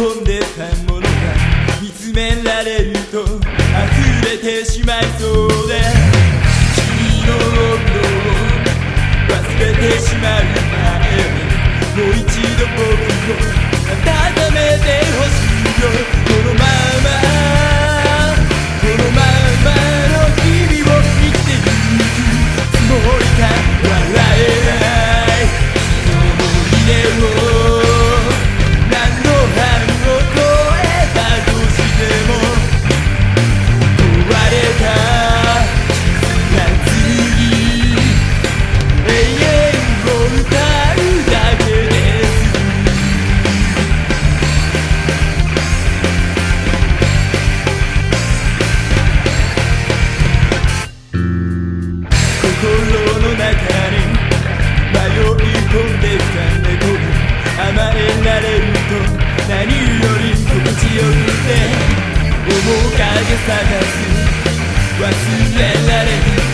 込んでたものが見つめられると溢れてしまいそうで君の心の中に迷い込んできた猫が甘えられると何より心地よくて面影探す忘れられる